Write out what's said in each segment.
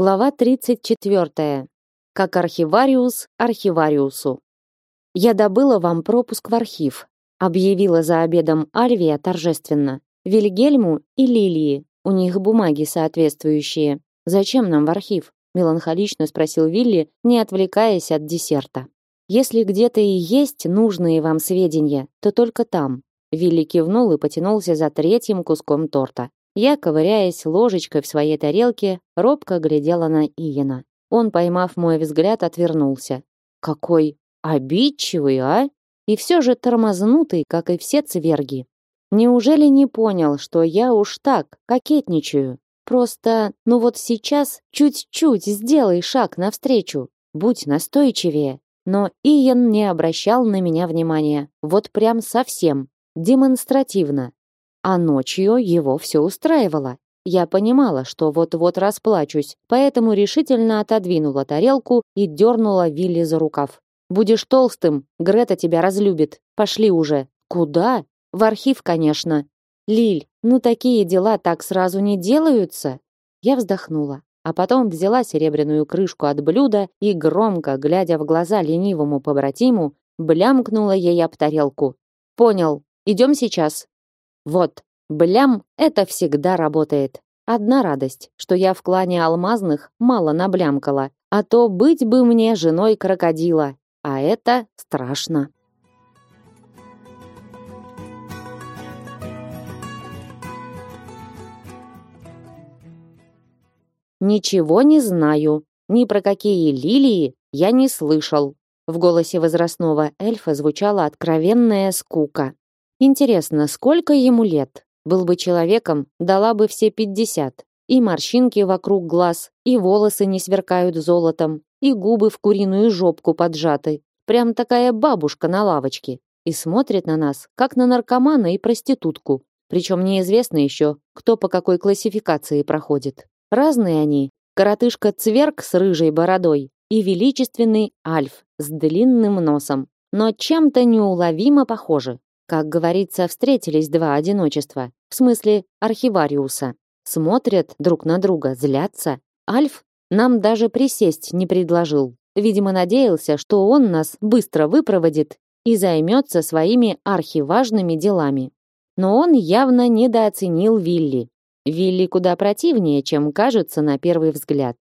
Глава 34. Как архивариус архивариусу. Я добыла вам пропуск в архив, объявила за обедом Альвия торжественно. Вильгельму и Лилии. У них бумаги соответствующие. Зачем нам в архив? меланхолично спросил Вилли, не отвлекаясь от десерта. Если где-то и есть нужные вам сведения, то только там. Вилли кивнул и потянулся за третьим куском торта. Я, ковыряясь ложечкой в своей тарелке, робко глядела на Иена. Он, поймав мой взгляд, отвернулся. Какой обидчивый, а? И все же тормознутый, как и все цверги. Неужели не понял, что я уж так кокетничаю? Просто, ну вот сейчас чуть-чуть сделай шаг навстречу, будь настойчивее. Но Иен не обращал на меня внимания. Вот прям совсем. Демонстративно. А ночью его все устраивало. Я понимала, что вот-вот расплачусь, поэтому решительно отодвинула тарелку и дернула Вилли за рукав. «Будешь толстым, Грета тебя разлюбит. Пошли уже». «Куда?» «В архив, конечно». «Лиль, ну такие дела так сразу не делаются». Я вздохнула, а потом взяла серебряную крышку от блюда и громко, глядя в глаза ленивому побратиму, блямкнула ей об тарелку. «Понял. Идем сейчас». Вот, блям, это всегда работает. Одна радость, что я в клане алмазных мало наблямкала, а то быть бы мне женой крокодила, а это страшно. Ничего не знаю, ни про какие лилии я не слышал. В голосе возрастного эльфа звучала откровенная скука. Интересно, сколько ему лет? Был бы человеком, дала бы все пятьдесят. И морщинки вокруг глаз, и волосы не сверкают золотом, и губы в куриную жопку поджаты. Прям такая бабушка на лавочке. И смотрит на нас, как на наркомана и проститутку. Причем неизвестно еще, кто по какой классификации проходит. Разные они. Коротышка-цверк с рыжей бородой и величественный альф с длинным носом. Но чем-то неуловимо похожи. Как говорится, встретились два одиночества, в смысле архивариуса. Смотрят друг на друга, злятся. Альф нам даже присесть не предложил. Видимо, надеялся, что он нас быстро выпроводит и займется своими архиважными делами. Но он явно недооценил Вилли. Вилли куда противнее, чем кажется на первый взгляд.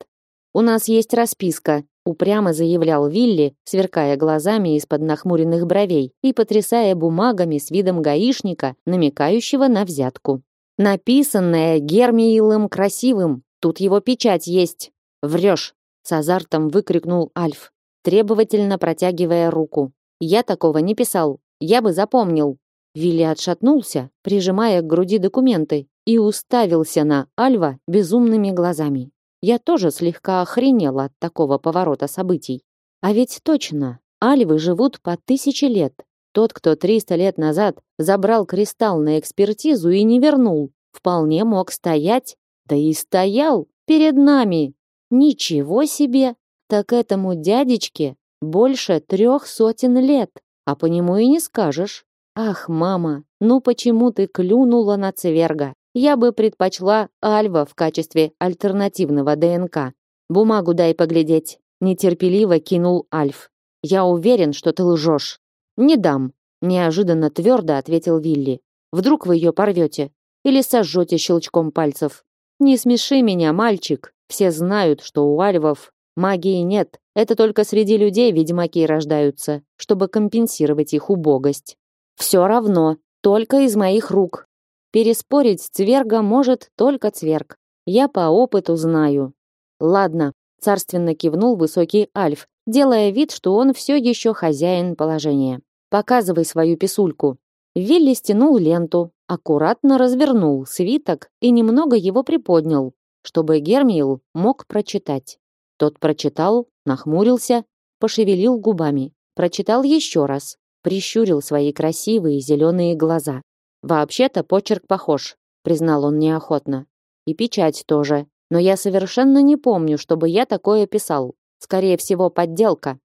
У нас есть расписка, упрямо заявлял Вилли, сверкая глазами из-под нахмуренных бровей и потрясая бумагами с видом гаишника, намекающего на взятку. Написанное Гермиилом красивым. Тут его печать есть. Врешь, с азартом выкрикнул Альф, требовательно протягивая руку. Я такого не писал. Я бы запомнил. Вилли отшатнулся, прижимая к груди документы, и уставился на Альва безумными глазами. Я тоже слегка охренела от такого поворота событий. А ведь точно, альвы живут по тысяче лет. Тот, кто 300 лет назад забрал кристалл на экспертизу и не вернул, вполне мог стоять, да и стоял перед нами. Ничего себе! Так этому дядечке больше трех сотен лет, а по нему и не скажешь. Ах, мама, ну почему ты клюнула на цверга? Я бы предпочла Альва в качестве альтернативного ДНК. Бумагу дай поглядеть, нетерпеливо кинул Альф. Я уверен, что ты лжешь. Не дам, неожиданно твердо ответил Вилли. Вдруг вы ее порвете или сожжете щелчком пальцев. Не смеши меня, мальчик. Все знают, что у альвов магии нет. Это только среди людей ведьмаки рождаются, чтобы компенсировать их убогость. Все равно, только из моих рук. Переспорить цверга может только цверг. Я по опыту знаю. Ладно, царственно кивнул высокий альф, делая вид, что он все еще хозяин положения. Показывай свою писульку. Вилли стянул ленту, аккуратно развернул свиток и немного его приподнял, чтобы Гермиил мог прочитать. Тот прочитал, нахмурился, пошевелил губами, прочитал еще раз, прищурил свои красивые зеленые глаза. Вообще-то почерк похож, признал он неохотно. И печать тоже. Но я совершенно не помню, чтобы я такое писал. Скорее всего, подделка.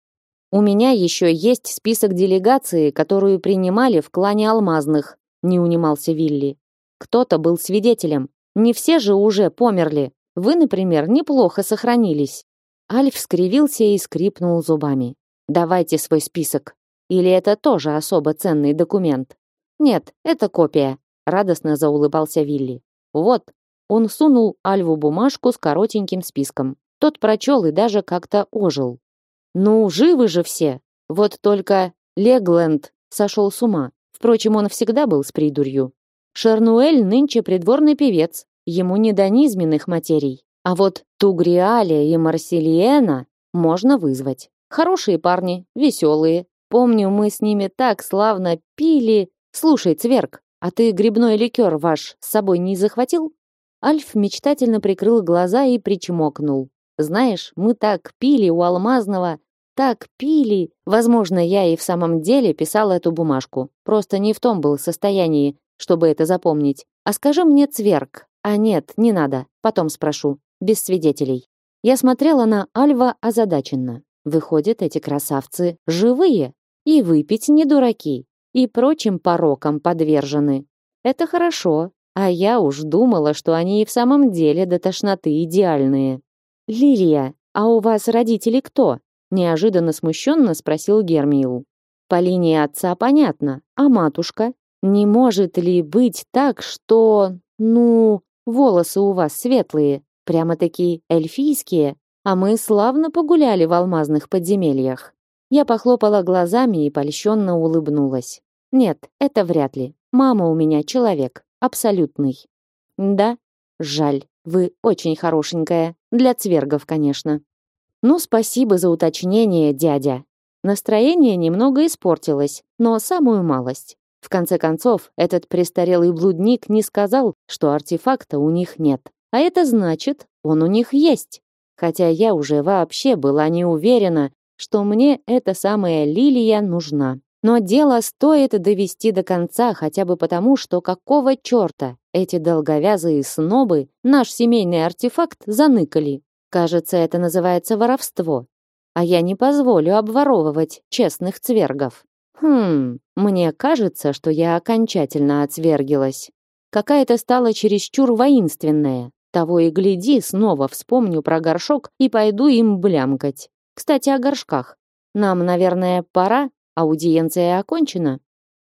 У меня еще есть список делегации, которую принимали в клане Алмазных, не унимался Вилли. Кто-то был свидетелем. Не все же уже померли. Вы, например, неплохо сохранились. Альф скривился и скрипнул зубами. Давайте свой список. Или это тоже особо ценный документ? Нет, это копия, радостно заулыбался Вилли. Вот, он сунул Альву бумажку с коротеньким списком. Тот прочел и даже как-то ожил. Ну, живы же все. Вот только Легленд сошел с ума. Впрочем, он всегда был с придурью. Шарнуэль нынче придворный певец, ему не до низменных материй. А вот Тугриаля и Марсилиена можно вызвать. Хорошие парни, веселые. Помню, мы с ними так славно пили. Слушай, Цверк, а ты грибной ликер ваш с собой не захватил? Альф мечтательно прикрыл глаза и причмокнул. Знаешь, мы так пили у Алмазного, так пили. Возможно, я и в самом деле писал эту бумажку. Просто не в том был состоянии, чтобы это запомнить. А скажи мне, Цверк. А нет, не надо. Потом спрошу. Без свидетелей. Я смотрела на Альва озадаченно. Выходят, эти красавцы живые и выпить не дураки, и прочим порокам подвержены. Это хорошо, а я уж думала, что они и в самом деле до тошноты идеальные. Лилия, а у вас родители кто? неожиданно смущенно спросил Гермиил. По линии отца понятно, а матушка? Не может ли быть так, что, ну, волосы у вас светлые, прямо такие эльфийские, а мы славно погуляли в алмазных подземельях. Я похлопала глазами и польщенно улыбнулась. Нет, это вряд ли. Мама у меня человек, абсолютный. Да, жаль, вы очень хорошенькая. Для цвергов, конечно. Ну, спасибо за уточнение, дядя. Настроение немного испортилось, но самую малость. В конце концов, этот престарелый блудник не сказал, что артефакта у них нет. А это значит, он у них есть хотя я уже вообще была не уверена, что мне эта самая лилия нужна. Но дело стоит довести до конца хотя бы потому, что какого чёрта эти долговязые снобы наш семейный артефакт заныкали. Кажется, это называется воровство. А я не позволю обворовывать честных цвергов. Хм, мне кажется, что я окончательно отвергилась. Какая-то стала чересчур воинственная. Того и гляди, снова вспомню про горшок и пойду им блямкать. Кстати, о горшках. Нам, наверное, пора, аудиенция окончена.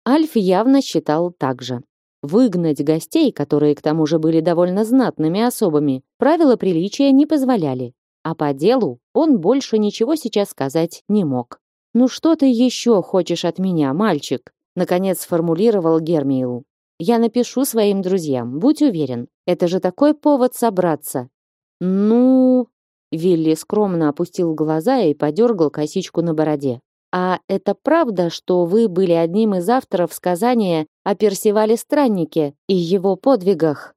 Альф явно считал так же. Выгнать гостей, которые к тому же были довольно знатными особами, правила приличия не позволяли. А по делу он больше ничего сейчас сказать не мог. «Ну что ты еще хочешь от меня, мальчик?» Наконец сформулировал Гермиил. Я напишу своим друзьям, будь уверен. Это же такой повод собраться. Ну, Вилли скромно опустил глаза и подергал косичку на бороде. А это правда, что вы были одним из авторов сказания о Персивале Страннике и его подвигах?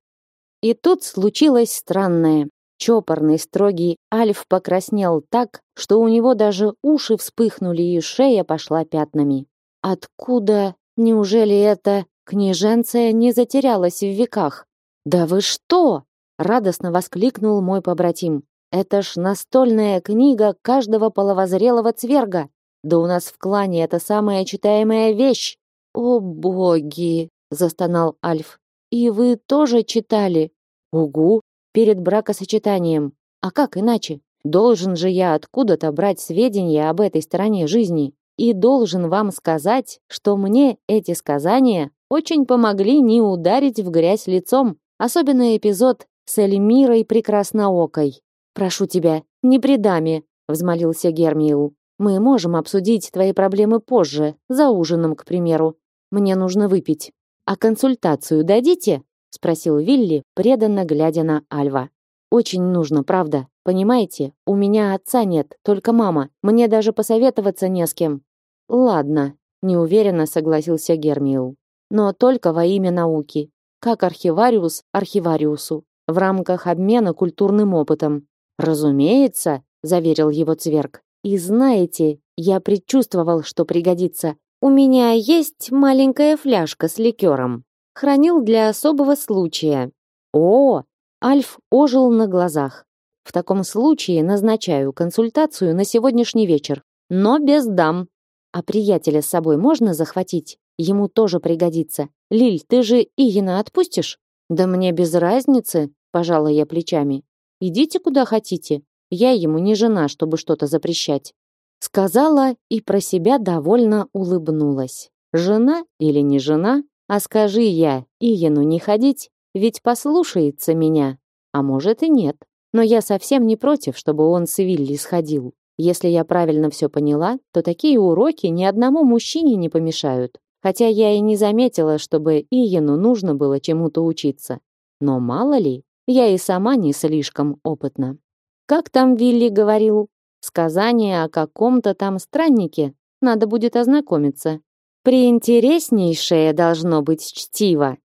И тут случилось странное. Чопорный, строгий Альф покраснел так, что у него даже уши вспыхнули и шея пошла пятнами. Откуда? Неужели это Княженция не затерялась в веках. Да вы что? радостно воскликнул мой побратим. Это ж настольная книга каждого половозрелого цверга. Да у нас в клане это самая читаемая вещь. О боги, застонал Альф. И вы тоже читали? Угу, перед бракосочетанием. А как иначе? Должен же я откуда-то брать сведения об этой стороне жизни и должен вам сказать, что мне эти сказания очень помогли не ударить в грязь лицом, особенно эпизод с Эльмирой Прекрасноокой. «Прошу тебя, не при даме», — взмолился Гермиил. «Мы можем обсудить твои проблемы позже, за ужином, к примеру. Мне нужно выпить. А консультацию дадите?» — спросил Вилли, преданно глядя на Альва. «Очень нужно, правда. Понимаете, у меня отца нет, только мама. Мне даже посоветоваться не с кем». «Ладно», — неуверенно согласился Гермиил но только во имя науки, как архивариус архивариусу, в рамках обмена культурным опытом. Разумеется, заверил его Цверк. И знаете, я предчувствовал, что пригодится. У меня есть маленькая фляжка с ликером. Хранил для особого случая. О, Альф ожил на глазах. В таком случае назначаю консультацию на сегодняшний вечер, но без дам. А приятеля с собой можно захватить? Ему тоже пригодится. Лиль, ты же Игина отпустишь? Да мне без разницы, пожала я плечами. Идите куда хотите. Я ему не жена, чтобы что-то запрещать. Сказала и про себя довольно улыбнулась. Жена или не жена, а скажи я Иену не ходить, ведь послушается меня. А может и нет. Но я совсем не против, чтобы он с Вилли сходил. Если я правильно все поняла, то такие уроки ни одному мужчине не помешают. Хотя я и не заметила, чтобы Иену нужно было чему-то учиться. Но мало ли, я и сама не слишком опытна. Как там Вилли говорил? Сказание о каком-то там страннике. Надо будет ознакомиться. Приинтереснейшее должно быть чтиво.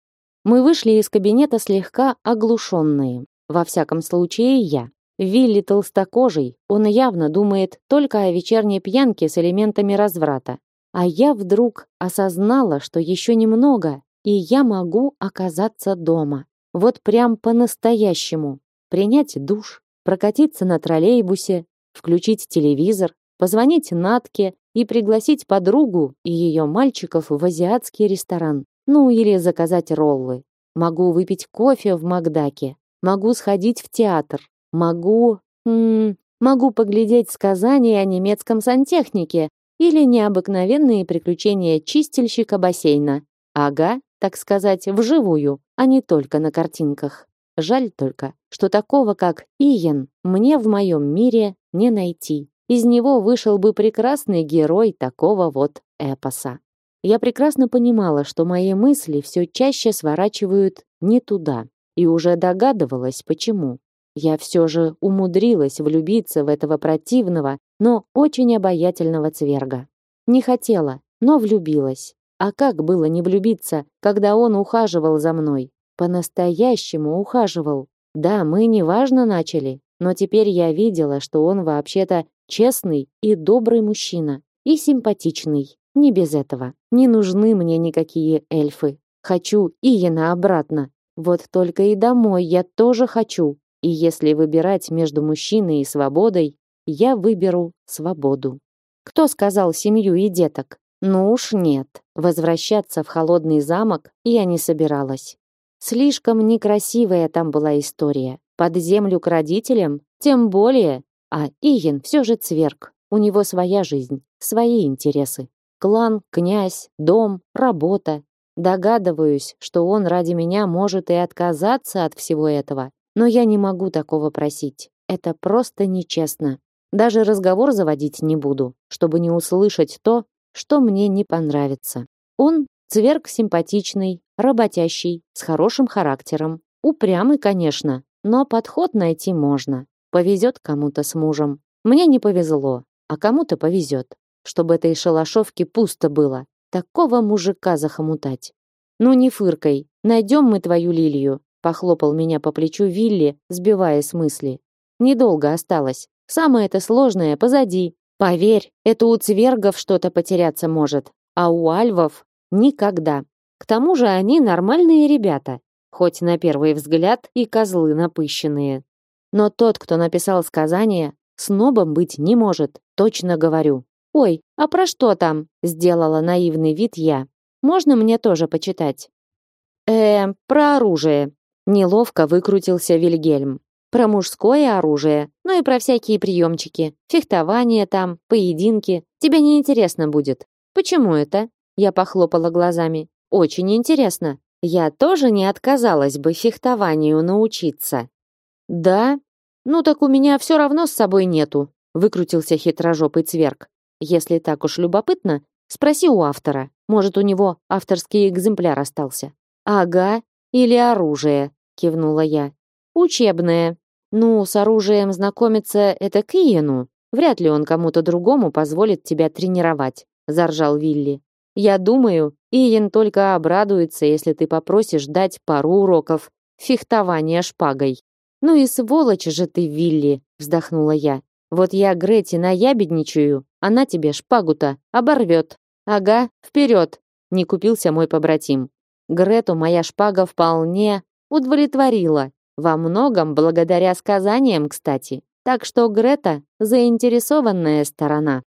Мы вышли из кабинета слегка оглушенные. Во всяком случае, я. Вилли толстокожий, он явно думает только о вечерней пьянке с элементами разврата. А я вдруг осознала, что еще немного, и я могу оказаться дома. Вот прям по-настоящему. Принять душ, прокатиться на троллейбусе, включить телевизор, позвонить Натке и пригласить подругу и ее мальчиков в азиатский ресторан. Ну или заказать роллы. Могу выпить кофе в Макдаке. Могу сходить в театр. Могу... М -м, могу поглядеть сказания о немецком сантехнике или необыкновенные приключения чистильщика бассейна. Ага, так сказать, вживую, а не только на картинках. Жаль только, что такого, как Иен, мне в моем мире не найти. Из него вышел бы прекрасный герой такого вот эпоса. Я прекрасно понимала, что мои мысли все чаще сворачивают не туда, и уже догадывалась, почему. Я все же умудрилась влюбиться в этого противного, но очень обаятельного цверга. Не хотела, но влюбилась. А как было не влюбиться, когда он ухаживал за мной? По-настоящему ухаживал. Да, мы неважно начали, но теперь я видела, что он вообще-то честный и добрый мужчина. И симпатичный. Не без этого. Не нужны мне никакие эльфы. Хочу Иена обратно. Вот только и домой я тоже хочу. И если выбирать между мужчиной и свободой, я выберу свободу. Кто сказал семью и деток? Ну уж нет. Возвращаться в холодный замок я не собиралась. Слишком некрасивая там была история. Под землю к родителям, тем более. А Иен все же цверг. У него своя жизнь, свои интересы. Клан, князь, дом, работа. Догадываюсь, что он ради меня может и отказаться от всего этого. Но я не могу такого просить. Это просто нечестно. Даже разговор заводить не буду, чтобы не услышать то, что мне не понравится. Он цверг симпатичный, работящий, с хорошим характером. Упрямый, конечно, но подход найти можно. Повезет кому-то с мужем. Мне не повезло, а кому-то повезет. Чтобы этой шалашовке пусто было. Такого мужика захомутать. Ну не фыркой, найдем мы твою лилию. Похлопал меня по плечу Вилли, сбивая с мысли. Недолго осталось. Самое это сложное позади. Поверь, это у цвергов что-то потеряться может, а у альвов никогда. К тому же они нормальные ребята, хоть на первый взгляд и козлы напыщенные. Но тот, кто написал сказание, снобом быть не может, точно говорю. Ой, а про что там? сделала наивный вид я. Можно мне тоже почитать? Э, про оружие. Неловко выкрутился Вильгельм. Про мужское оружие, ну и про всякие приемчики, фехтование там, поединки. Тебе не интересно будет. Почему это? Я похлопала глазами. Очень интересно. Я тоже не отказалась бы фехтованию научиться. Да? Ну так у меня все равно с собой нету, выкрутился хитрожопый цверк. Если так уж любопытно, спроси у автора. Может, у него авторский экземпляр остался. Ага, или оружие, кивнула я. Учебное. Ну, с оружием знакомиться это к Иену. Вряд ли он кому-то другому позволит тебя тренировать, заржал Вилли. Я думаю, Иен только обрадуется, если ты попросишь дать пару уроков фехтования шпагой. Ну и сволочь же ты, Вилли, вздохнула я. Вот я Грети наябедничаю, она тебе шпагу-то оборвет. Ага, вперед! Не купился мой побратим. Грету моя шпага вполне удовлетворила. Во многом благодаря сказаниям, кстати. Так что Грета заинтересованная сторона.